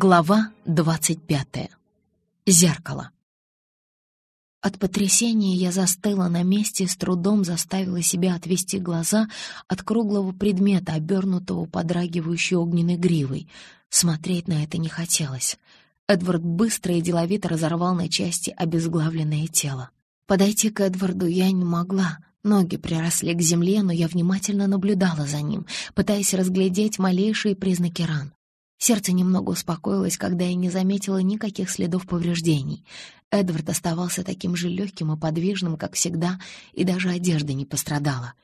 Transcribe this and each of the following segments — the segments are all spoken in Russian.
Глава двадцать пятая. Зеркало. От потрясения я застыла на месте и с трудом заставила себя отвести глаза от круглого предмета, обернутого подрагивающей огненной гривой. Смотреть на это не хотелось. Эдвард быстро и деловито разорвал на части обезглавленное тело. Подойти к Эдварду я не могла. Ноги приросли к земле, но я внимательно наблюдала за ним, пытаясь разглядеть малейшие признаки ран. Сердце немного успокоилось, когда я не заметила никаких следов повреждений. Эдвард оставался таким же легким и подвижным, как всегда, и даже одежда не пострадала.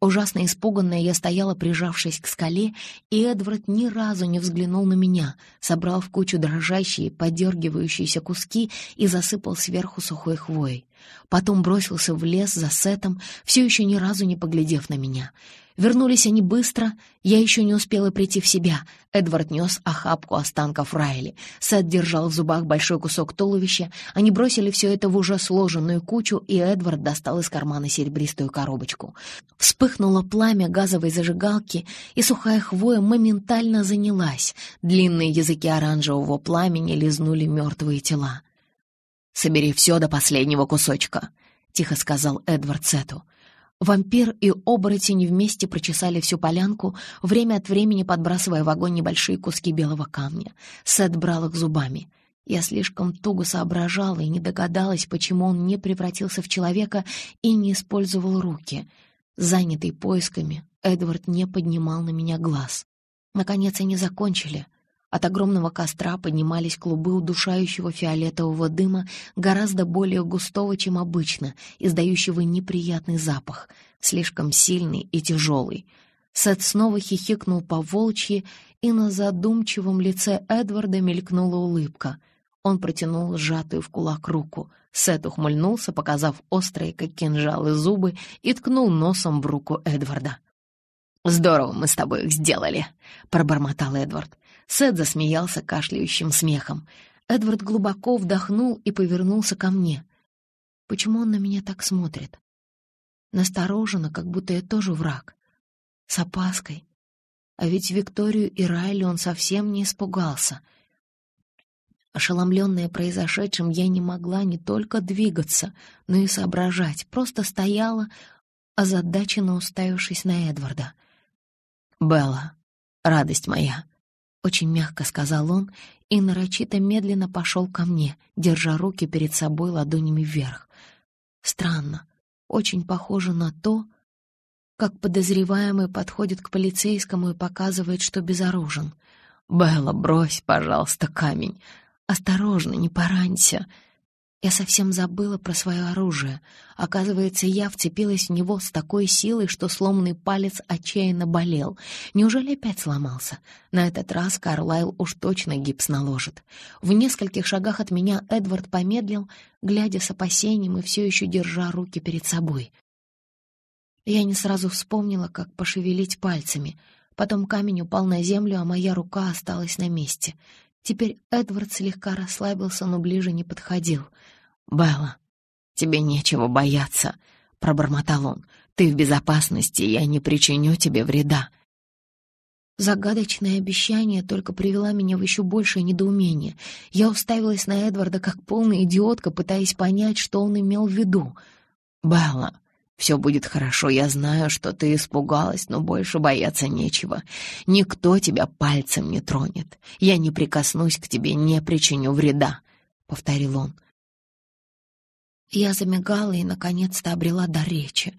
Ужасно испуганная я стояла, прижавшись к скале, и Эдвард ни разу не взглянул на меня, собрал в кучу дрожащие, подергивающиеся куски и засыпал сверху сухой хвоей. Потом бросился в лес за Сетом, все еще ни разу не поглядев на меня — Вернулись они быстро, я еще не успела прийти в себя. Эдвард нес охапку останков Райли. Сет держал в зубах большой кусок туловища. Они бросили все это в уже сложенную кучу, и Эдвард достал из кармана серебристую коробочку. Вспыхнуло пламя газовой зажигалки, и сухая хвоя моментально занялась. Длинные языки оранжевого пламени лизнули мертвые тела. «Собери все до последнего кусочка», — тихо сказал Эдвард Сету. Вампир и оборотень вместе прочесали всю полянку, время от времени подбрасывая в огонь небольшие куски белого камня. Сет брал их зубами. Я слишком туго соображала и не догадалась, почему он не превратился в человека и не использовал руки. Занятый поисками, Эдвард не поднимал на меня глаз. Наконец они закончили — от огромного костра поднимались клубы удушающего фиолетового дыма, гораздо более густого, чем обычно, издающего неприятный запах, слишком сильный и тяжелый. Сет снова хихикнул по волчьи, и на задумчивом лице Эдварда мелькнула улыбка. Он протянул сжатую в кулак руку. Сет ухмыльнулся, показав острые, как кинжалы, зубы, и ткнул носом в руку Эдварда. «Здорово мы с тобой их сделали», — пробормотал Эдвард. Сет засмеялся кашляющим смехом. Эдвард глубоко вдохнул и повернулся ко мне. Почему он на меня так смотрит? Настороженно, как будто я тоже враг. С опаской. А ведь Викторию и Райли он совсем не испугался. Ошеломленная произошедшим, я не могла не только двигаться, но и соображать. Просто стояла, озадаченно уставившись на Эдварда. «Белла, радость моя!» — очень мягко сказал он и нарочито медленно пошел ко мне, держа руки перед собой ладонями вверх. Странно, очень похоже на то, как подозреваемый подходит к полицейскому и показывает, что безоружен. «Белла, брось, пожалуйста, камень. Осторожно, не поранься!» Я совсем забыла про свое оружие. Оказывается, я вцепилась в него с такой силой, что сломанный палец отчаянно болел. Неужели опять сломался? На этот раз Карлайл уж точно гипс наложит. В нескольких шагах от меня Эдвард помедлил, глядя с опасением и все еще держа руки перед собой. Я не сразу вспомнила, как пошевелить пальцами. Потом камень упал на землю, а моя рука осталась на месте — Теперь Эдвард слегка расслабился, но ближе не подходил. «Белла, тебе нечего бояться», — пробормотал он. «Ты в безопасности, я не причиню тебе вреда». Загадочное обещание только привело меня в еще большее недоумение. Я уставилась на Эдварда как полная идиотка, пытаясь понять, что он имел в виду. «Белла, все будет хорошо, я знаю, что ты испугалась, но больше бояться нечего. Никто тебя пальцем не тронет. Я не прикоснусь к тебе, не причиню вреда», — повторил он. Я замигала и, наконец-то, обрела дар речи.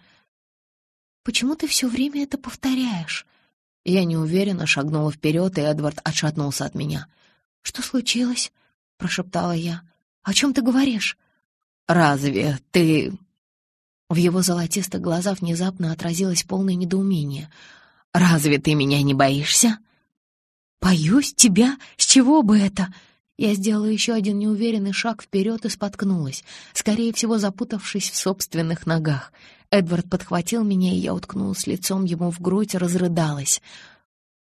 «Почему ты все время это повторяешь?» Я неуверенно шагнула вперед, и Эдвард отшатнулся от меня. «Что случилось?» — прошептала я. «О чем ты говоришь?» «Разве ты...» В его золотистых глазах внезапно отразилось полное недоумение. «Разве ты меня не боишься?» «Боюсь тебя? С чего бы это?» Я сделала еще один неуверенный шаг вперед и споткнулась, скорее всего, запутавшись в собственных ногах. Эдвард подхватил меня, и я уткнулась лицом ему в грудь разрыдалась.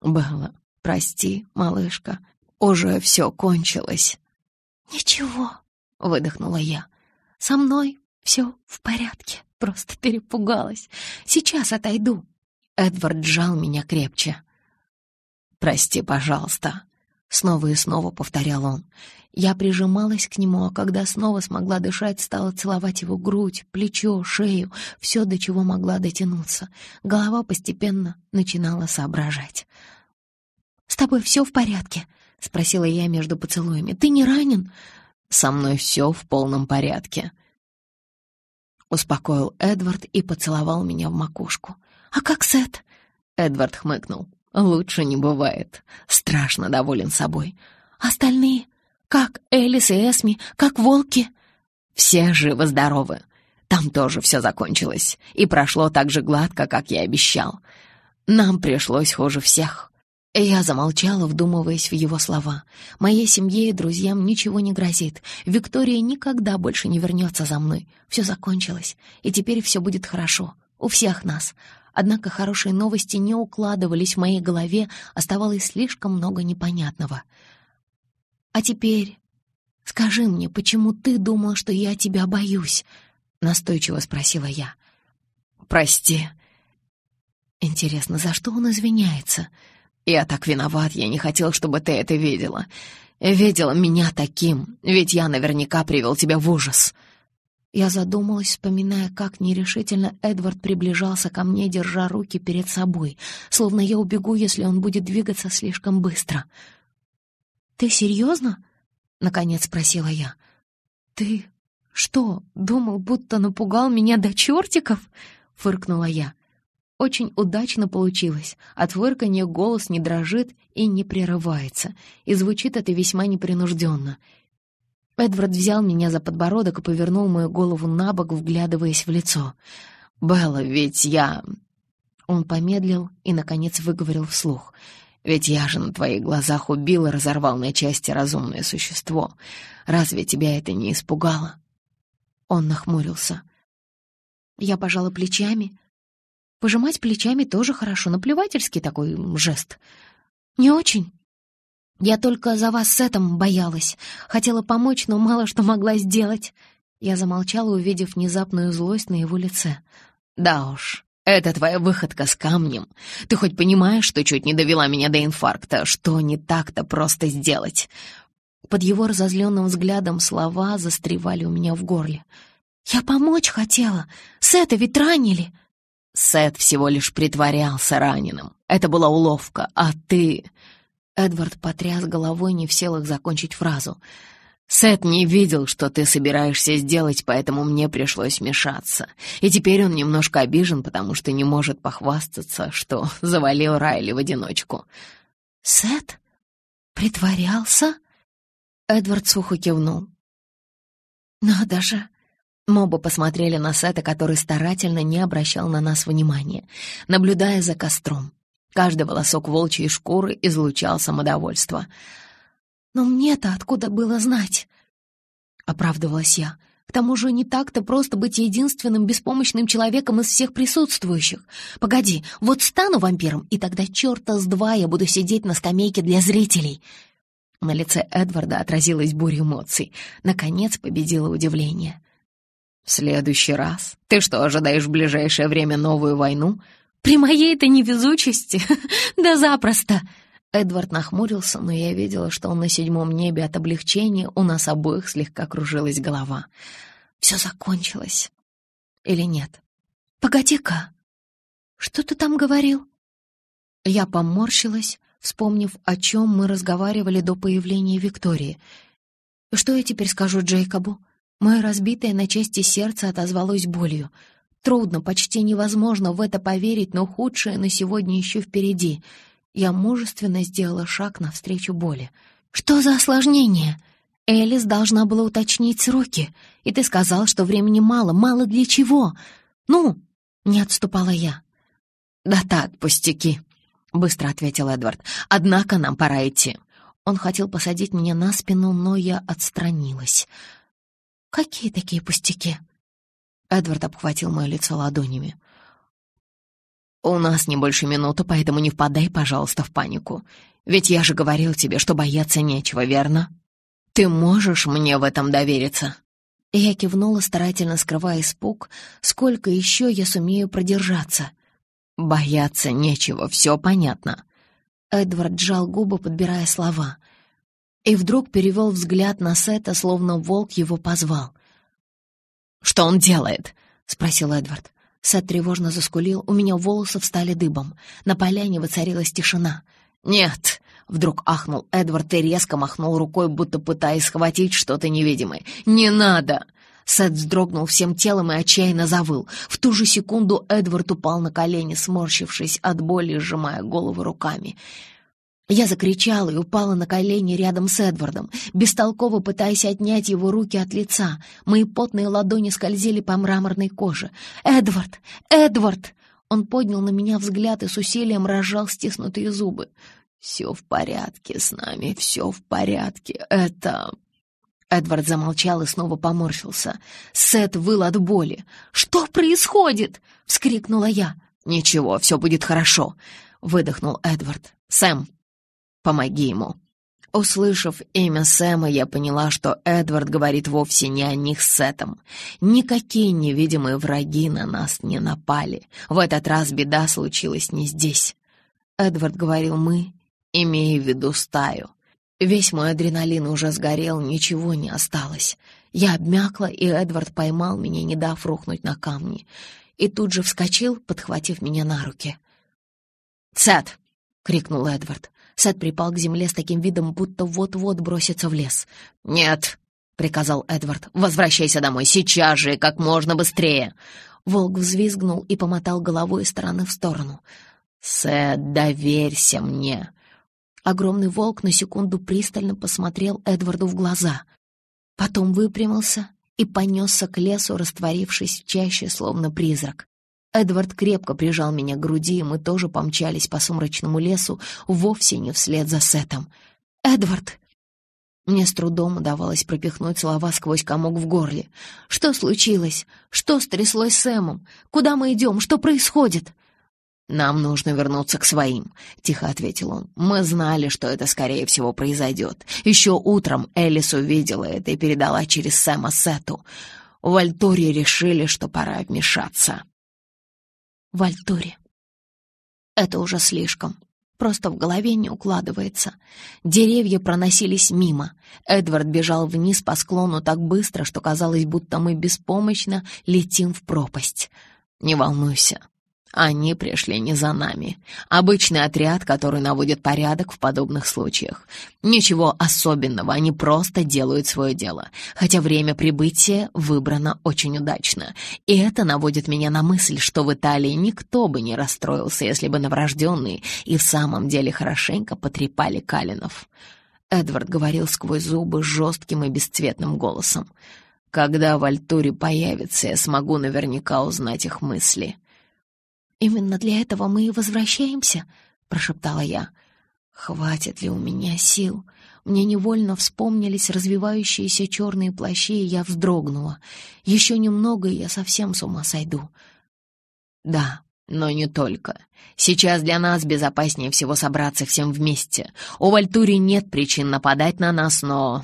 «Белла, прости, малышка, уже все кончилось». «Ничего», — выдохнула я. «Со мной все в порядке, просто перепугалась. Сейчас отойду. Эдвард сжал меня крепче. «Прости, пожалуйста», — Снова и снова повторял он. Я прижималась к нему, а когда снова смогла дышать, стала целовать его грудь, плечо, шею, все, до чего могла дотянуться. Голова постепенно начинала соображать. «С тобой все в порядке?» — спросила я между поцелуями. «Ты не ранен?» «Со мной все в полном порядке», — успокоил Эдвард и поцеловал меня в макушку. «А как Сет?» — Эдвард хмыкнул. «Лучше не бывает. Страшно доволен собой. Остальные? Как Элис и Эсми? Как волки?» «Все живы-здоровы. Там тоже все закончилось. И прошло так же гладко, как я обещал. Нам пришлось хуже всех». Я замолчала, вдумываясь в его слова. Моей семье и друзьям ничего не грозит. Виктория никогда больше не вернется за мной. Все закончилось, и теперь все будет хорошо. У всех нас. Однако хорошие новости не укладывались в моей голове, оставалось слишком много непонятного. «А теперь скажи мне, почему ты думал, что я тебя боюсь?» — настойчиво спросила я. «Прости». Интересно, за что он извиняется?» «Я так виноват, я не хотел, чтобы ты это видела. Видела меня таким, ведь я наверняка привел тебя в ужас». Я задумалась, вспоминая, как нерешительно Эдвард приближался ко мне, держа руки перед собой, словно я убегу, если он будет двигаться слишком быстро. «Ты серьезно?» — наконец спросила я. «Ты что, думал, будто напугал меня до чертиков?» — фыркнула я. Очень удачно получилось. От фырканья голос не дрожит и не прерывается, и звучит это весьма непринужденно. Эдвард взял меня за подбородок и повернул мою голову на бок, вглядываясь в лицо. «Белла, ведь я...» Он помедлил и, наконец, выговорил вслух. «Ведь я же на твоих глазах убил и разорвал на части разумное существо. Разве тебя это не испугало?» Он нахмурился. Я пожала плечами, Пожимать плечами тоже хорошо, наплевательский такой жест. Не очень. Я только за вас с этим боялась. Хотела помочь, но мало что могла сделать. Я замолчала, увидев внезапную злость на его лице. «Да уж, это твоя выходка с камнем. Ты хоть понимаешь, что чуть не довела меня до инфаркта? Что не так-то просто сделать?» Под его разозленным взглядом слова застревали у меня в горле. «Я помочь хотела. Сета ведь ранили!» Сет всего лишь притворялся раненым. Это была уловка, а ты...» Эдвард потряс головой, не в силах закончить фразу. «Сет не видел, что ты собираешься сделать, поэтому мне пришлось вмешаться. И теперь он немножко обижен, потому что не может похвастаться, что завалил Райли в одиночку». «Сет? Притворялся?» Эдвард сухо кивнул. «Надо же! Мы оба посмотрели на Сета, который старательно не обращал на нас внимания, наблюдая за костром. Каждый волосок волчьей шкуры излучал самодовольство. «Но мне-то откуда было знать?» — оправдывалась я. «К тому же не так-то просто быть единственным беспомощным человеком из всех присутствующих. Погоди, вот стану вампиром, и тогда черта с два я буду сидеть на скамейке для зрителей». На лице Эдварда отразилась буря эмоций. Наконец победило удивление. «В следующий раз? Ты что, ожидаешь в ближайшее время новую войну?» «При моей-то невезучести? да запросто!» Эдвард нахмурился, но я видела, что он на седьмом небе от облегчения, у нас обоих слегка кружилась голова. «Все закончилось. Или нет?» «Погоди-ка! Что ты там говорил?» Я поморщилась, вспомнив, о чем мы разговаривали до появления Виктории. «Что я теперь скажу Джейкобу?» Мое разбитое на части сердце отозвалось болью. Трудно, почти невозможно в это поверить, но худшее на сегодня еще впереди. Я мужественно сделала шаг навстречу боли. «Что за осложнение?» Элис должна была уточнить сроки, и ты сказал, что времени мало. Мало для чего? Ну, не отступала я. «Да так, пустяки», — быстро ответил Эдвард. «Однако нам пора идти». Он хотел посадить меня на спину, но я отстранилась. «Какие такие пустяки?» Эдвард обхватил мое лицо ладонями. «У нас не больше минуты, поэтому не впадай, пожалуйста, в панику. Ведь я же говорил тебе, что бояться нечего, верно? Ты можешь мне в этом довериться?» Я кивнула, старательно скрывая испуг. «Сколько еще я сумею продержаться?» «Бояться нечего, все понятно». Эдвард сжал губы, подбирая слова — И вдруг перевел взгляд на Сета, словно волк его позвал. «Что он делает?» — спросил Эдвард. Сет тревожно заскулил, у меня волосы встали дыбом. На поляне воцарилась тишина. «Нет!» — вдруг ахнул Эдвард и резко махнул рукой, будто пытаясь схватить что-то невидимое. «Не надо!» Сет вздрогнул всем телом и отчаянно завыл. В ту же секунду Эдвард упал на колени, сморщившись от боли, сжимая голову руками. Я закричала и упала на колени рядом с Эдвардом, бестолково пытаясь отнять его руки от лица. Мои потные ладони скользили по мраморной коже. «Эдвард! Эдвард!» Он поднял на меня взгляд и с усилием разжал стиснутые зубы. «Все в порядке с нами, все в порядке. Это...» Эдвард замолчал и снова поморщился. Сет выл от боли. «Что происходит?» — вскрикнула я. «Ничего, все будет хорошо», — выдохнул Эдвард. «Сэм, Помоги ему». Услышав имя Сэма, я поняла, что Эдвард говорит вовсе не о них с Сетом. Никакие невидимые враги на нас не напали. В этот раз беда случилась не здесь. Эдвард говорил «мы», имея в виду стаю. Весь мой адреналин уже сгорел, ничего не осталось. Я обмякла, и Эдвард поймал меня, не дав рухнуть на камни. И тут же вскочил, подхватив меня на руки. «Сет!» — крикнул Эдвард. Сет припал к земле с таким видом, будто вот-вот бросится в лес. «Нет!» — приказал Эдвард. «Возвращайся домой сейчас же как можно быстрее!» Волк взвизгнул и помотал головой из стороны в сторону. «Сет, доверься мне!» Огромный волк на секунду пристально посмотрел Эдварду в глаза. Потом выпрямился и понесся к лесу, растворившись в чаще, словно призрак. Эдвард крепко прижал меня к груди, и мы тоже помчались по сумрачному лесу, вовсе не вслед за Сетом. «Эдвард!» Мне с трудом удавалось пропихнуть слова сквозь комок в горле. «Что случилось? Что стряслось с Сэмом? Куда мы идем? Что происходит?» «Нам нужно вернуться к своим», — тихо ответил он. «Мы знали, что это, скорее всего, произойдет. Еще утром Элис увидела это и передала через Сэма Сету. В Альторе решили, что пора вмешаться» в Альтуре. Это уже слишком. Просто в голове не укладывается. Деревья проносились мимо. Эдвард бежал вниз по склону так быстро, что казалось, будто мы беспомощно летим в пропасть. «Не волнуйся, они пришли не за нами. Обычный отряд, который наводит порядок в подобных случаях. Ничего особенного, они просто делают свое дело. Хотя время прибытия выбрано очень удачно. И это наводит меня на мысль, что в Италии никто бы не расстроился, если бы новорожденные и в самом деле хорошенько потрепали Калинов. Эдвард говорил сквозь зубы жестким и бесцветным голосом. «Когда в Альтуре появится, я смогу наверняка узнать их мысли». «Именно для этого мы и возвращаемся», — прошептала я. «Хватит ли у меня сил?» Мне невольно вспомнились развивающиеся черные плащи, и я вздрогнула. Еще немного, и я совсем с ума сойду. «Да, но не только. Сейчас для нас безопаснее всего собраться всем вместе. У Вальтури нет причин нападать на нас, но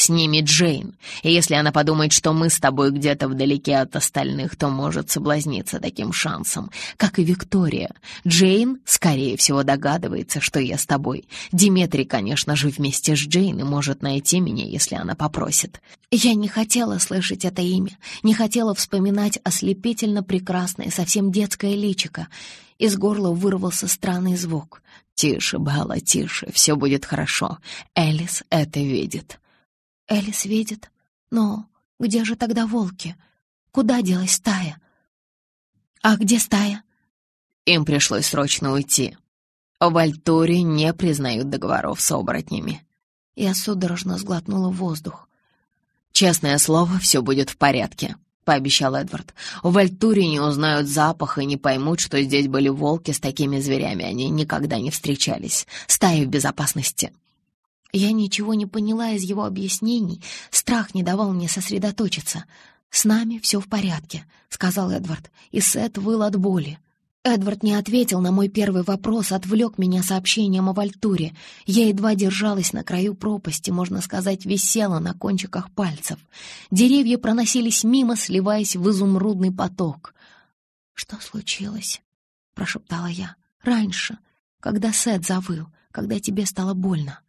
с ними Джейн, и если она подумает, что мы с тобой где-то вдалеке от остальных, то может соблазниться таким шансом, как и Виктория. Джейн, скорее всего, догадывается, что я с тобой. Диметрий, конечно же, вместе с Джейн и может найти меня, если она попросит. Я не хотела слышать это имя, не хотела вспоминать ослепительно прекрасное, совсем детское личико. Из горла вырвался странный звук. «Тише, Белла, тише, все будет хорошо. Элис это видит». Элис видит. Но где же тогда волки? Куда делась стая? А где стая? Им пришлось срочно уйти. В Альтуре не признают договоров с оборотнями. Я судорожно сглотнула воздух. «Честное слово, все будет в порядке», — пообещал Эдвард. «В Альтуре не узнают запах и не поймут, что здесь были волки с такими зверями. Они никогда не встречались. Стая в безопасности». Я ничего не поняла из его объяснений, страх не давал мне сосредоточиться. «С нами все в порядке», — сказал Эдвард, и Сет выл от боли. Эдвард не ответил на мой первый вопрос, отвлек меня сообщением о Вальтуре. Я едва держалась на краю пропасти, можно сказать, висела на кончиках пальцев. Деревья проносились мимо, сливаясь в изумрудный поток. «Что случилось?» — прошептала я. «Раньше, когда Сет завыл, когда тебе стало больно».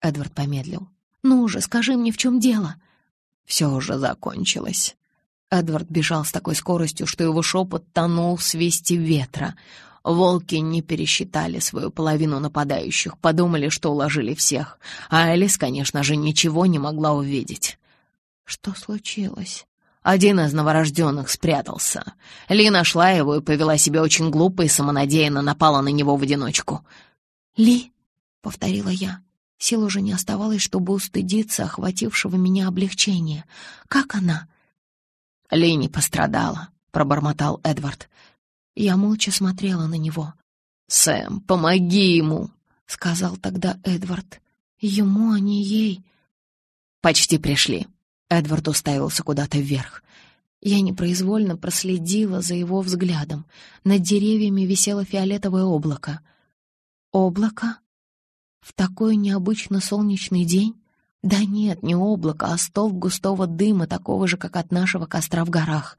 Эдвард помедлил. «Ну же, скажи мне, в чем дело?» «Все уже закончилось». Эдвард бежал с такой скоростью, что его шепот тонул в свисте ветра. Волки не пересчитали свою половину нападающих, подумали, что уложили всех. А Элис, конечно же, ничего не могла увидеть. «Что случилось?» Один из новорожденных спрятался. Ли нашла его и повела себя очень глупо и самонадеянно напала на него в одиночку. «Ли?» — повторила я. Сил уже не оставалось, чтобы устыдиться охватившего меня облегчения. «Как она?» «Ли пострадала», — пробормотал Эдвард. Я молча смотрела на него. «Сэм, помоги ему!» — сказал тогда Эдвард. «Ему, а не ей». «Почти пришли», Эдвард уставился куда-то вверх. Я непроизвольно проследила за его взглядом. Над деревьями висело фиолетовое облако. Облако? В такой необычно солнечный день? Да нет, не облако, а столб густого дыма, такого же, как от нашего костра в горах.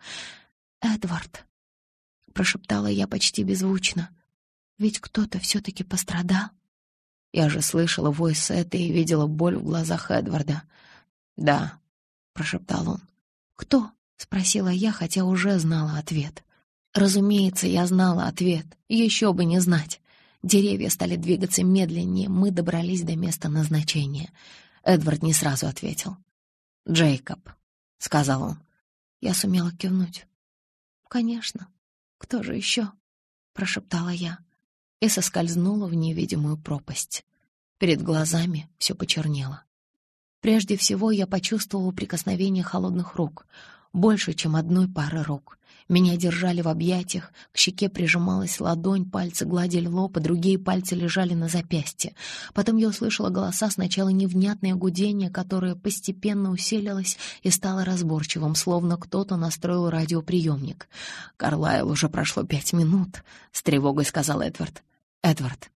«Эдвард», — прошептала я почти беззвучно, — «ведь кто-то все-таки пострадал». Я же слышала вой Сета и видела боль в глазах Эдварда. Да, — прошептал он. «Кто?» — спросила я, хотя уже знала ответ. Разумеется, я знала ответ. Еще бы не знать. Деревья стали двигаться медленнее, мы добрались до места назначения. Эдвард не сразу ответил. «Джейкоб», — сказал он. Я сумела кивнуть. «Конечно. Кто же еще?» — прошептала я и соскользнула в невидимую пропасть. Перед глазами все почернело. Прежде всего я почувствовала прикосновение холодных рук, больше, чем одной пары рук. Меня держали в объятиях, к щеке прижималась ладонь, пальцы гладили лоб, а другие пальцы лежали на запястье. Потом я услышала голоса, сначала невнятное гудение, которое постепенно усилилось и стало разборчивым, словно кто-то настроил радиоприемник. «Карлайл, уже прошло пять минут», — с тревогой сказал Эдвард. «Эдвард,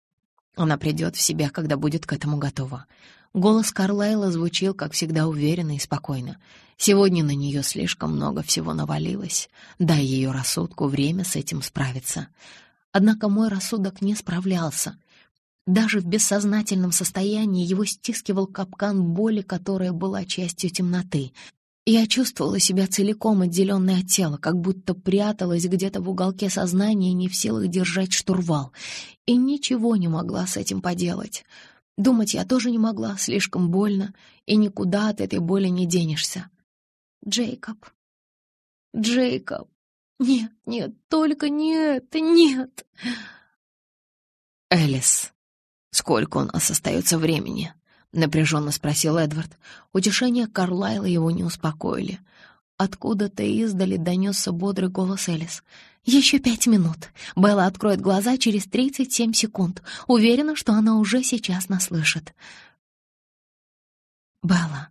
она придет в себя, когда будет к этому готова. Голос Карлайла звучил, как всегда, уверенно и спокойно. Сегодня на нее слишком много всего навалилось. Дай ее рассудку время с этим справиться. Однако мой рассудок не справлялся. Даже в бессознательном состоянии его стискивал капкан боли, которая была частью темноты. Я чувствовала себя целиком отделенной от тела, как будто пряталась где-то в уголке сознания, не в силах держать штурвал, и ничего не могла с этим поделать. Думать я тоже не могла, слишком больно, и никуда от этой боли не денешься. Джейкоб. Джейкоб. Нет, нет, только нет, нет. Элис, сколько у нас остается времени? Напряженно спросил Эдвард. Утешения Карлайла его не успокоили. Откуда-то издали донесся бодрый голос Элис. «Еще пять минут. Белла откроет глаза через тридцать семь секунд. Уверена, что она уже сейчас нас слышит». «Белла,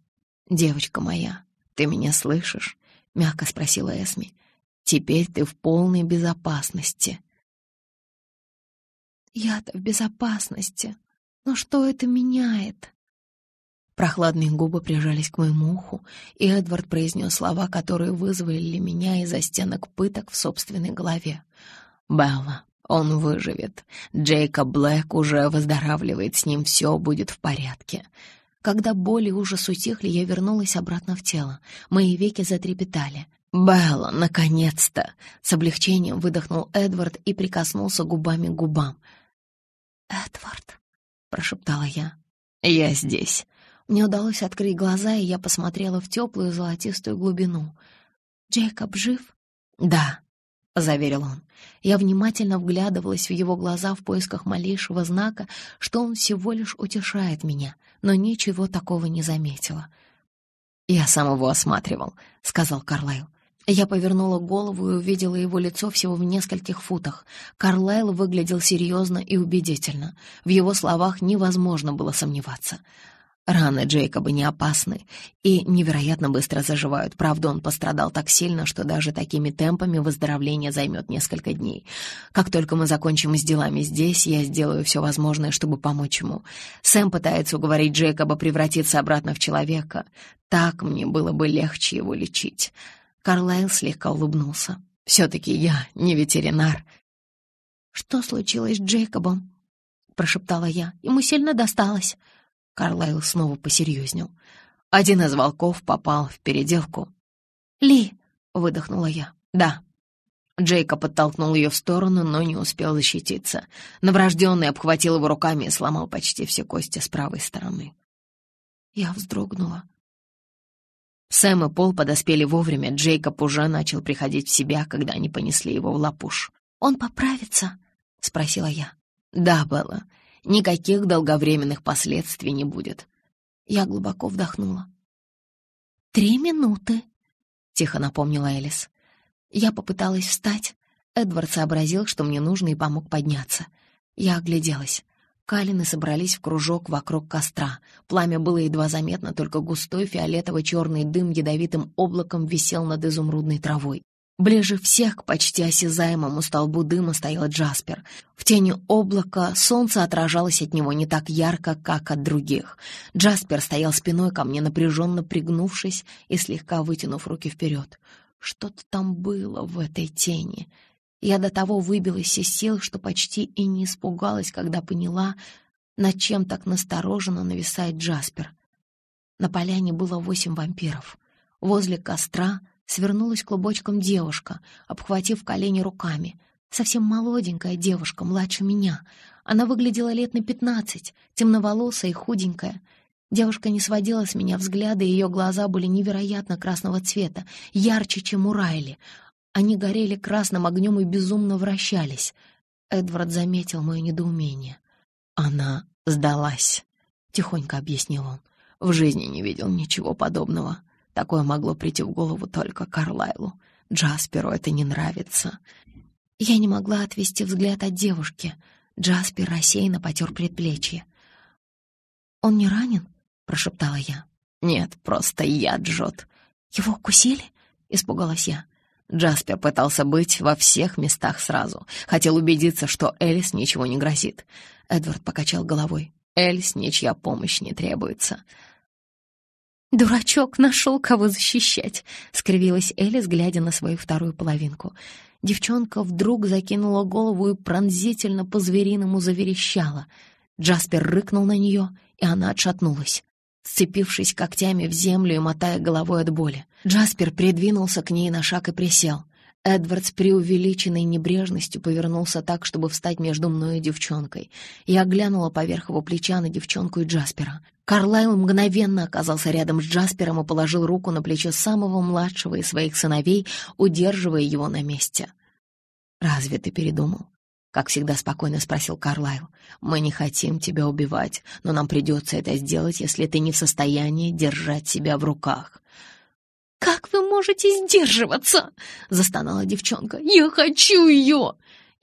девочка моя, ты меня слышишь?» — мягко спросила Эсми. «Теперь ты в полной безопасности». «Я-то в безопасности. Но что это меняет?» Прохладные губы прижались к моему уху, и Эдвард произнес слова, которые вызвали меня из-за стенок пыток в собственной голове. «Белла, он выживет. Джейкоб Блэк уже выздоравливает, с ним все будет в порядке». Когда боли и ужас утихли, я вернулась обратно в тело. Мои веки затрепетали. «Белла, наконец-то!» С облегчением выдохнул Эдвард и прикоснулся губами к губам. «Эдвард», — прошептала я. «Я здесь», мне удалось открыть глаза, и я посмотрела в теплую золотистую глубину. «Джейкоб жив?» «Да», — заверил он. Я внимательно вглядывалась в его глаза в поисках малейшего знака, что он всего лишь утешает меня, но ничего такого не заметила. «Я сам его осматривал», — сказал Карлайл. Я повернула голову и увидела его лицо всего в нескольких футах. Карлайл выглядел серьезно и убедительно. В его словах невозможно было сомневаться. Раны Джейкоба не опасны и невероятно быстро заживают. Правда, он пострадал так сильно, что даже такими темпами выздоровление займет несколько дней. Как только мы закончим с делами здесь, я сделаю все возможное, чтобы помочь ему. Сэм пытается уговорить Джейкоба превратиться обратно в человека. Так мне было бы легче его лечить. Карлайл слегка улыбнулся. «Все-таки я не ветеринар». «Что случилось с Джейкобом?» — прошептала я. «Ему сильно досталось». Карлайл снова посерьезнел. Один из волков попал в переделку. «Ли!» — выдохнула я. «Да». Джейка подтолкнул ее в сторону, но не успел защититься. Новорожденный обхватил его руками и сломал почти все кости с правой стороны. Я вздрогнула. Сэм и Пол подоспели вовремя. Джейкоб уже начал приходить в себя, когда они понесли его в лапуш. «Он поправится?» — спросила я. «Да, Белла. Никаких долговременных последствий не будет». Я глубоко вдохнула. «Три минуты», — тихо напомнила Элис. Я попыталась встать. Эдвард сообразил, что мне нужно, и помог подняться. Я огляделась. Калины собрались в кружок вокруг костра. Пламя было едва заметно, только густой фиолетово-черный дым ядовитым облаком висел над изумрудной травой. Ближе всех к почти осязаемому столбу дыма стоял Джаспер. В тени облака солнце отражалось от него не так ярко, как от других. Джаспер стоял спиной ко мне, напряженно пригнувшись и слегка вытянув руки вперед. Что-то там было в этой тени. Я до того выбилась из сил, что почти и не испугалась, когда поняла, над чем так настороженно нависает Джаспер. На поляне было восемь вампиров. Возле костра свернулась клубочком девушка, обхватив колени руками. Совсем молоденькая девушка, младше меня. Она выглядела лет на пятнадцать, темноволосая и худенькая. Девушка не сводила с меня взгляда, и ее глаза были невероятно красного цвета, ярче, чем у Райли. Они горели красным огнем и безумно вращались. Эдвард заметил мое недоумение. «Она сдалась», — тихонько объяснил он. «В жизни не видел ничего подобного. Такое могло прийти в голову только Карлайлу. Джасперу это не нравится». Я не могла отвести взгляд от девушки. Джаспер рассеянно потер предплечье. «Он не ранен?» — прошептала я. «Нет, просто яд жжет». «Его укусили?» — испугалась я. Джаспер пытался быть во всех местах сразу. Хотел убедиться, что Элис ничего не грозит. Эдвард покачал головой. Элис ничья помощь не требуется. «Дурачок нашел, кого защищать», — скривилась Элис, глядя на свою вторую половинку. Девчонка вдруг закинула голову и пронзительно по-звериному заверещала. Джаспер рыкнул на нее, и она отшатнулась сцепившись когтями в землю и мотая головой от боли. Джаспер придвинулся к ней на шаг и присел. Эдвард с преувеличенной небрежностью повернулся так, чтобы встать между мной и девчонкой. Я глянула поверх его плеча на девчонку и Джаспера. Карлайл мгновенно оказался рядом с Джаспером и положил руку на плечо самого младшего из своих сыновей, удерживая его на месте. «Разве ты передумал?» Как всегда спокойно спросил Карлайл. «Мы не хотим тебя убивать, но нам придется это сделать, если ты не в состоянии держать себя в руках». «Как вы можете сдерживаться?» — застонала девчонка. «Я хочу ее!»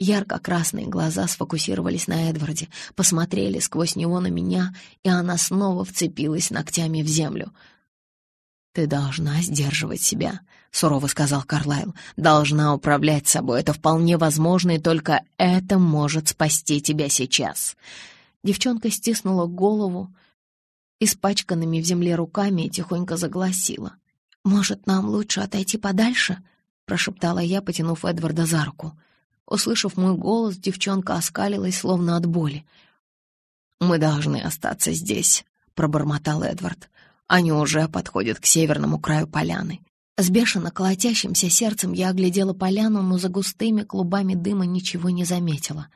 Ярко-красные глаза сфокусировались на Эдварде, посмотрели сквозь него на меня, и она снова вцепилась ногтями в землю. «Ты должна сдерживать себя», — сурово сказал Карлайл. «Должна управлять собой. Это вполне возможно, и только это может спасти тебя сейчас». Девчонка стиснула голову, испачканными в земле руками и тихонько загласила. «Может, нам лучше отойти подальше?» — прошептала я, потянув Эдварда за руку. Услышав мой голос, девчонка оскалилась, словно от боли. «Мы должны остаться здесь», — пробормотал Эдвард. Они уже подходят к северному краю поляны. С бешено колотящимся сердцем я оглядела поляну, но за густыми клубами дыма ничего не заметила.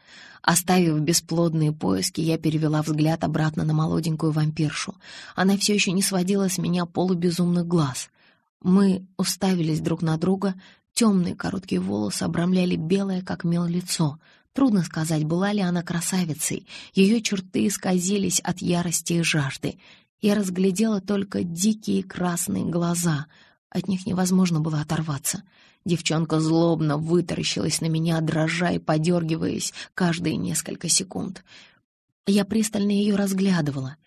Оставив бесплодные поиски, я перевела взгляд обратно на молоденькую вампиршу. Она все еще не сводила с меня полубезумных глаз. Мы уставились друг на друга, темные короткие волосы обрамляли белое, как мел, лицо. Трудно сказать, была ли она красавицей. Ее черты исказились от ярости и жажды я разглядела только дикие красные глаза. От них невозможно было оторваться. Девчонка злобно вытаращилась на меня, дрожа и подергиваясь каждые несколько секунд. Я пристально ее разглядывала.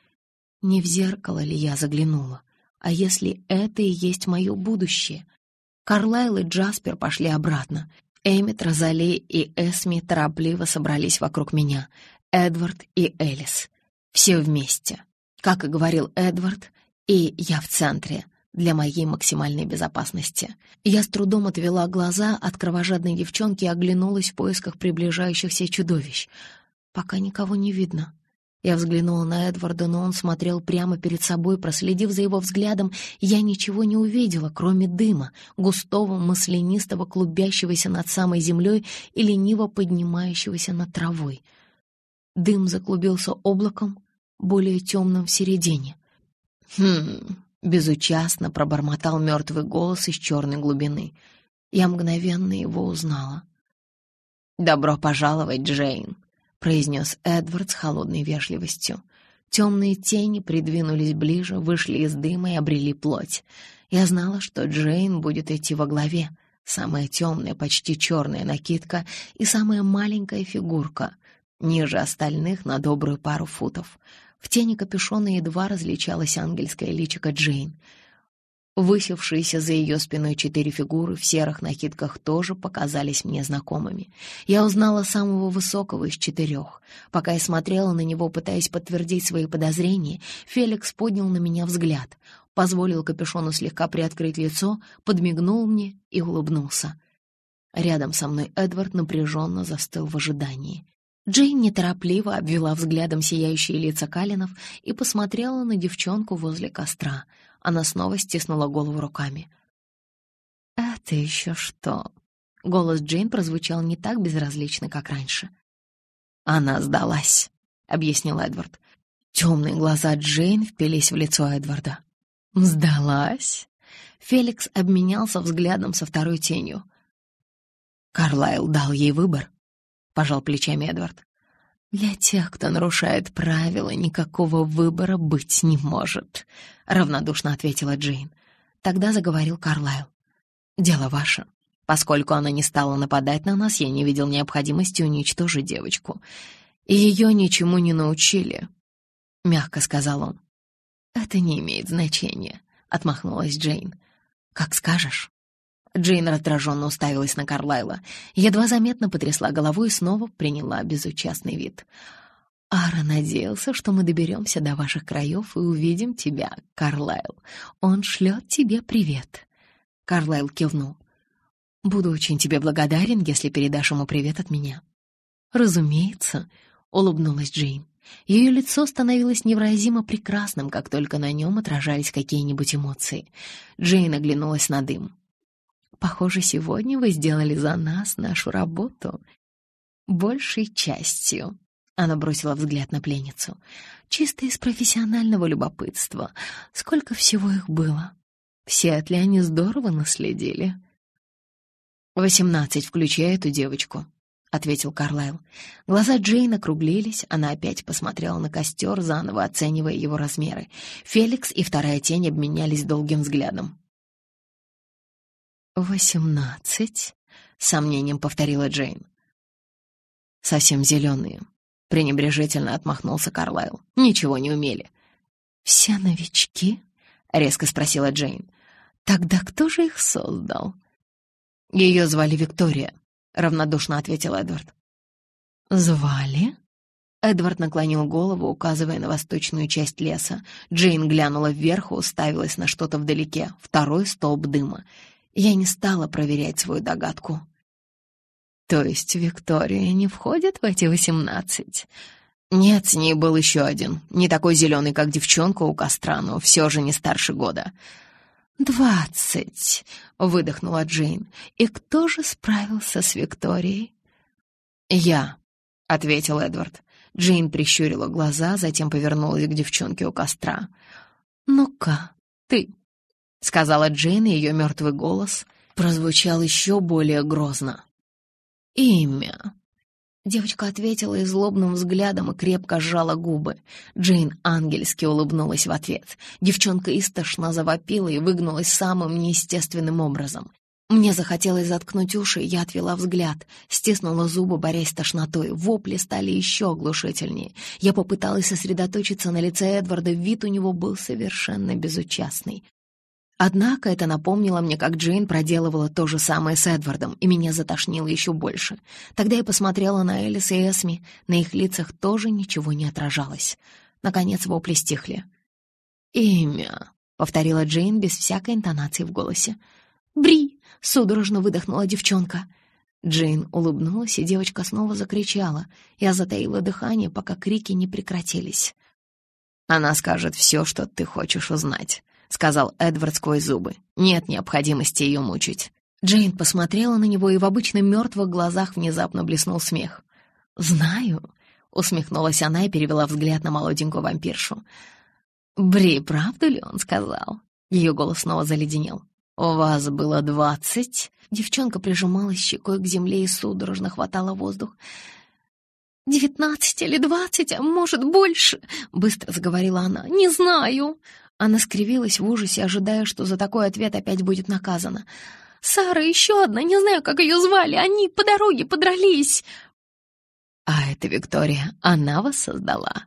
Не в зеркало ли я заглянула? А если это и есть мое будущее? Карлайл и Джаспер пошли обратно. Эмит, Розали и Эсми торопливо собрались вокруг меня. Эдвард и Элис. Все вместе. Как и говорил Эдвард, и я в центре для моей максимальной безопасности. Я с трудом отвела глаза от кровожадной девчонки и оглянулась в поисках приближающихся чудовищ. Пока никого не видно. Я взглянула на Эдварда, но он смотрел прямо перед собой, проследив за его взглядом, я ничего не увидела, кроме дыма, густого, маслянистого, клубящегося над самой землей и лениво поднимающегося над травой. Дым заклубился облаком, более темным в середине. «Хм...» — безучастно пробормотал мертвый голос из черной глубины. Я мгновенно его узнала. «Добро пожаловать, Джейн!» — произнес Эдвард с холодной вежливостью. Темные тени придвинулись ближе, вышли из дыма и обрели плоть. Я знала, что Джейн будет идти во главе. Самая темная, почти черная накидка и самая маленькая фигурка, ниже остальных на добрую пару футов. В тени капюшона едва различалась ангельская личико Джейн — Высевшиеся за ее спиной четыре фигуры в серых накидках тоже показались мне знакомыми. Я узнала самого высокого из четырех. Пока я смотрела на него, пытаясь подтвердить свои подозрения, Феликс поднял на меня взгляд, позволил капюшону слегка приоткрыть лицо, подмигнул мне и улыбнулся. Рядом со мной Эдвард напряженно застыл в ожидании. Джейн неторопливо обвела взглядом сияющие лица Калинов и посмотрела на девчонку возле костра — она снова стиснула голову руками. «Это еще что?» Голос Джейн прозвучал не так безразлично, как раньше. «Она сдалась», — объяснил Эдвард. Темные глаза Джейн впились в лицо Эдварда. «Сдалась?» Феликс обменялся взглядом со второй тенью. «Карлайл дал ей выбор», — пожал плечами Эдвард. «Для тех, кто нарушает правила, никакого выбора быть не может», — равнодушно ответила Джейн. Тогда заговорил Карлайл. «Дело ваше. Поскольку она не стала нападать на нас, я не видел необходимости уничтожить девочку. И ее ничему не научили», — мягко сказал он. «Это не имеет значения», — отмахнулась Джейн. «Как скажешь». Джейн раздраженно уставилась на Карлайла, едва заметно потрясла головой и снова приняла безучастный вид. «Ара надеялся, что мы доберемся до ваших краев и увидим тебя, Карлайл. Он шлет тебе привет». Карлайл кивнул. «Буду очень тебе благодарен, если передашь ему привет от меня». «Разумеется», — улыбнулась Джейн. Ее лицо становилось невыразимо прекрасным, как только на нем отражались какие-нибудь эмоции. Джейн оглянулась на дым. Похоже, сегодня вы сделали за нас нашу работу. Большей частью. Она бросила взгляд на пленницу. Чисто из профессионального любопытства. Сколько всего их было? Все ли они здорово наследили? «Восемнадцать, включая эту девочку», — ответил Карлайл. Глаза Джейн округлились, она опять посмотрела на костер, заново оценивая его размеры. Феликс и вторая тень обменялись долгим взглядом. «Восемнадцать?» — сомнением повторила Джейн. «Совсем зеленые», — пренебрежительно отмахнулся Карлайл. «Ничего не умели». «Все новички?» — резко спросила Джейн. «Тогда кто же их создал?» «Ее звали Виктория», — равнодушно ответил Эдвард. «Звали?» Эдвард наклонил голову, указывая на восточную часть леса. Джейн глянула вверх и уставилась на что-то вдалеке, второй столб дыма. Я не стала проверять свою догадку. То есть Виктория не входит в эти восемнадцать? Нет, с ней был еще один, не такой зеленый, как девчонка у костра, но все же не старше года. «Двадцать!» — выдохнула Джейн. «И кто же справился с Викторией?» «Я», — ответил Эдвард. Джейн прищурила глаза, затем повернулась к девчонке у костра. «Ну-ка, ты — сказала Джейн, и ее мертвый голос прозвучал еще более грозно. «Имя». Девочка ответила и злобным взглядом и крепко сжала губы. Джейн ангельски улыбнулась в ответ. Девчонка истошно завопила и выгнулась самым неестественным образом. Мне захотелось заткнуть уши, я отвела взгляд, стиснула зубы, борясь с тошнотой. Вопли стали еще оглушительнее. Я попыталась сосредоточиться на лице Эдварда, вид у него был совершенно безучастный. Однако это напомнило мне, как Джейн проделывала то же самое с Эдвардом, и меня затошнило еще больше. Тогда я посмотрела на Элис и Эсми, на их лицах тоже ничего не отражалось. Наконец вопли стихли. «Имя», — повторила Джейн без всякой интонации в голосе. «Бри!» — судорожно выдохнула девчонка. Джейн улыбнулась, и девочка снова закричала. Я затаила дыхание, пока крики не прекратились. «Она скажет все, что ты хочешь узнать», — сказал Эдвард сквозь зубы. «Нет необходимости ее мучить». Джейн посмотрела на него, и в обычно мертвых глазах внезапно блеснул смех. «Знаю», — усмехнулась она и перевела взгляд на молоденькую вампиршу. «Бри, правду ли он сказал?» Ее голос снова заледенел. «У вас было двадцать?» Девчонка прижималась щекой к земле и судорожно хватала воздух. «Девятнадцать или двадцать, а может, больше?» — быстро заговорила она. «Не знаю». Она скривилась в ужасе, ожидая, что за такой ответ опять будет наказана. «Сара, еще одна, не знаю, как ее звали, они по дороге подрались». «А это Виктория, она вас создала?»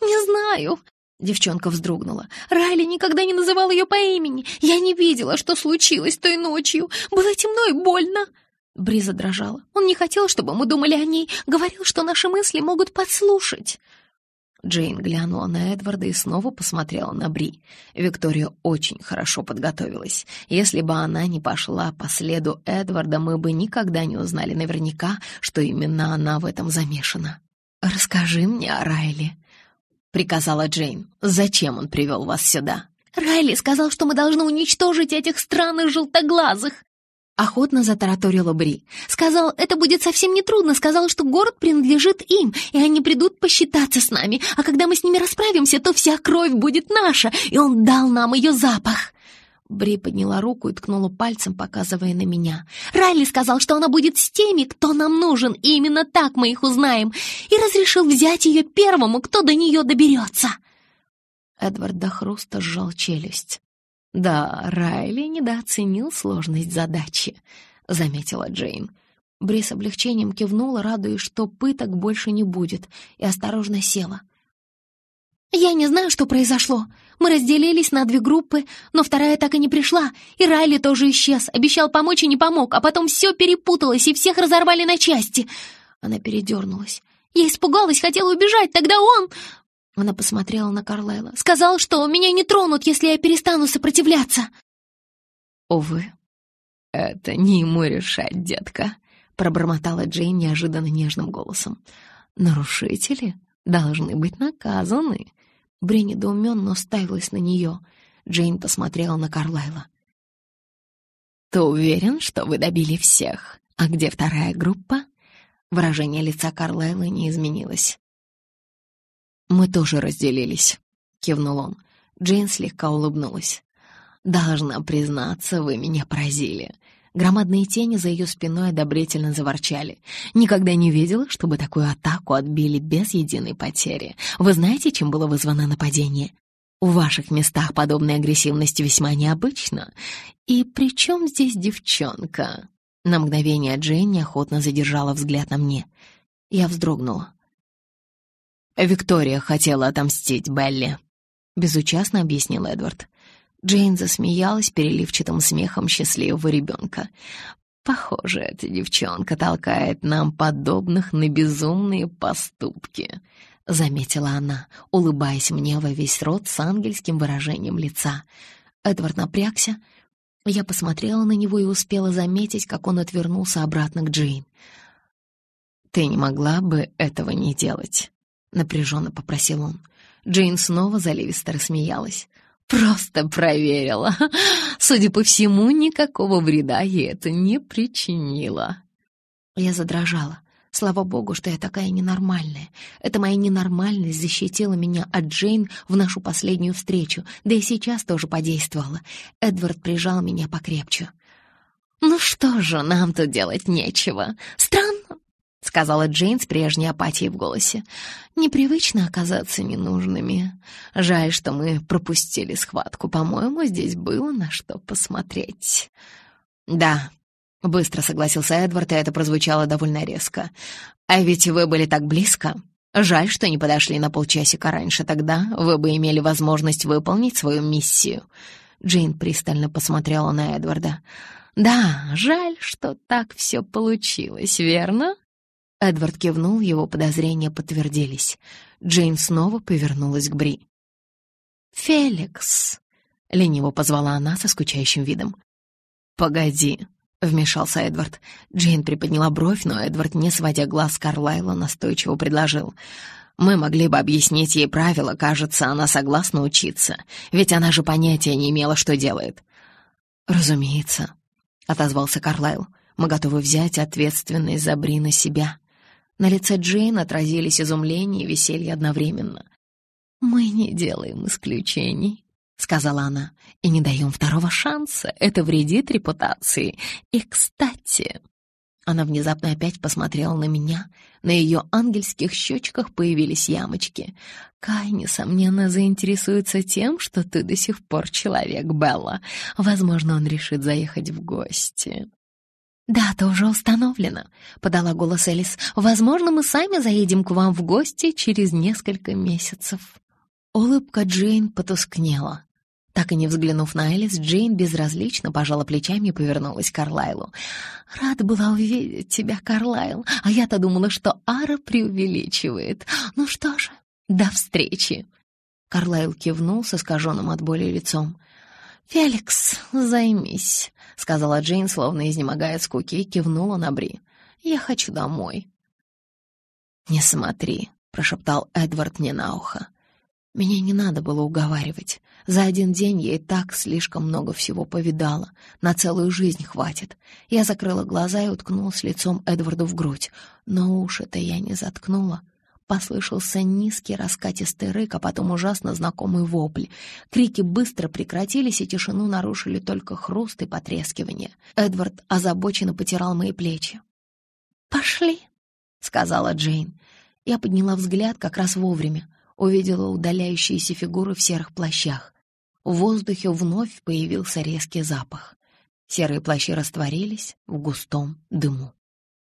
«Не знаю», Девчонка вздрогнула. Райли никогда не называл ее по имени. Я не видела, что случилось той ночью. Было темно и больно. Бриза дрожала. Он не хотел, чтобы мы думали о ней. Говорил, что наши мысли могут подслушать. Джейн глянула на Эдварда и снова посмотрела на Бри. Виктория очень хорошо подготовилась. Если бы она не пошла по следу Эдварда, мы бы никогда не узнали наверняка, что именно она в этом замешана. «Расскажи мне о Райле», — приказала Джейн. «Зачем он привел вас сюда?» «Райли сказал, что мы должны уничтожить этих странных желтоглазых!» Охотно затараторила Бри. «Сказал, это будет совсем нетрудно. Сказал, что город принадлежит им, и они придут посчитаться с нами. А когда мы с ними расправимся, то вся кровь будет наша, и он дал нам ее запах». Бри подняла руку и ткнула пальцем, показывая на меня. «Райли сказал, что она будет с теми, кто нам нужен, и именно так мы их узнаем, и разрешил взять ее первому, кто до нее доберется». Эдвард до хруста сжал челюсть. «Да, Райли недооценил сложность задачи», — заметила Джейн. Бри с облегчением кивнула, радуясь, что пыток больше не будет, и осторожно села — «Я не знаю, что произошло. Мы разделились на две группы, но вторая так и не пришла, и Райли тоже исчез, обещал помочь и не помог, а потом все перепуталось, и всех разорвали на части». Она передернулась. «Я испугалась, хотела убежать, тогда он...» Она посмотрела на Карлайла. «Сказал, что меня не тронут, если я перестану сопротивляться». «Увы, это не ему решать, детка», — пробормотала Джейн неожиданно нежным голосом. «Нарушители должны быть наказаны». Бри недоуменно уставилась на нее. Джейн посмотрела на Карлайла. «Ты уверен, что вы добили всех? А где вторая группа?» Выражение лица Карлайла не изменилось. «Мы тоже разделились», — кивнул он. Джейн слегка улыбнулась. «Должна признаться, вы меня поразили. Громадные тени за ее спиной одобрительно заворчали. Никогда не видела, чтобы такую атаку отбили без единой потери. Вы знаете, чем было вызвано нападение? В ваших местах подобная агрессивность весьма необычна. И при чем здесь девчонка?» На мгновение Дженни охотно задержала взгляд на мне. Я вздрогнула. «Виктория хотела отомстить Белли», — безучастно объяснил Эдвард. Джейн засмеялась переливчатым смехом счастливого ребенка. «Похоже, эта девчонка толкает нам подобных на безумные поступки», — заметила она, улыбаясь мне во весь рот с ангельским выражением лица. Эдвард напрягся. Я посмотрела на него и успела заметить, как он отвернулся обратно к Джейн. «Ты не могла бы этого не делать?» — напряженно попросил он. Джейн снова заливисто рассмеялась. Просто проверила. Судя по всему, никакого вреда ей это не причинило. Я задрожала. Слава богу, что я такая ненормальная. Эта моя ненормальность защитила меня от Джейн в нашу последнюю встречу, да и сейчас тоже подействовала. Эдвард прижал меня покрепче. «Ну что же, нам тут делать нечего. Странно, — сказала Джейн с прежней апатией в голосе. «Непривычно оказаться ненужными. Жаль, что мы пропустили схватку. По-моему, здесь было на что посмотреть». «Да», — быстро согласился Эдвард, и это прозвучало довольно резко. «А ведь вы были так близко. Жаль, что не подошли на полчасика раньше. Тогда вы бы имели возможность выполнить свою миссию». Джейн пристально посмотрела на Эдварда. «Да, жаль, что так все получилось, верно?» Эдвард кивнул, его подозрения подтвердились. Джейн снова повернулась к Бри. «Феликс!» — лениво позвала она со скучающим видом. «Погоди!» — вмешался Эдвард. Джейн приподняла бровь, но Эдвард, не сводя глаз с Карлайла, настойчиво предложил. «Мы могли бы объяснить ей правила, кажется, она согласна учиться, ведь она же понятия не имела, что делает». «Разумеется», — отозвался Карлайл. «Мы готовы взять ответственность за Бри на себя». На лице Джейн отразились изумление и веселье одновременно. «Мы не делаем исключений», — сказала она, — «и не даем второго шанса. Это вредит репутации. И, кстати...» Она внезапно опять посмотрела на меня. На ее ангельских щечках появились ямочки. «Кай, несомненно, заинтересуется тем, что ты до сих пор человек, Белла. Возможно, он решит заехать в гости». «Дата уже установлена», — подала голос Элис. «Возможно, мы сами заедем к вам в гости через несколько месяцев». Улыбка Джейн потускнела. Так и не взглянув на Элис, Джейн безразлично пожала плечами и повернулась к Карлайлу. «Рада была увидеть тебя, Карлайл, а я-то думала, что Ара преувеличивает. Ну что же, до встречи!» Карлайл кивнул с искаженным от боли лицом. «Феликс, займись», — сказала Джейн, словно изнемогая скуки, и кивнула на Бри. «Я хочу домой». «Не смотри», — прошептал Эдвард мне на ухо. Меня не надо было уговаривать. За один день я и так слишком много всего повидала. На целую жизнь хватит. Я закрыла глаза и уткнулась лицом Эдварду в грудь. Но уши-то я не заткнула. Послышался низкий раскатистый рык, а потом ужасно знакомый вопль. Крики быстро прекратились, и тишину нарушили только хруст и потрескивание. Эдвард озабоченно потирал мои плечи. «Пошли», — сказала Джейн. Я подняла взгляд как раз вовремя. Увидела удаляющиеся фигуры в серых плащах. В воздухе вновь появился резкий запах. Серые плащи растворились в густом дыму.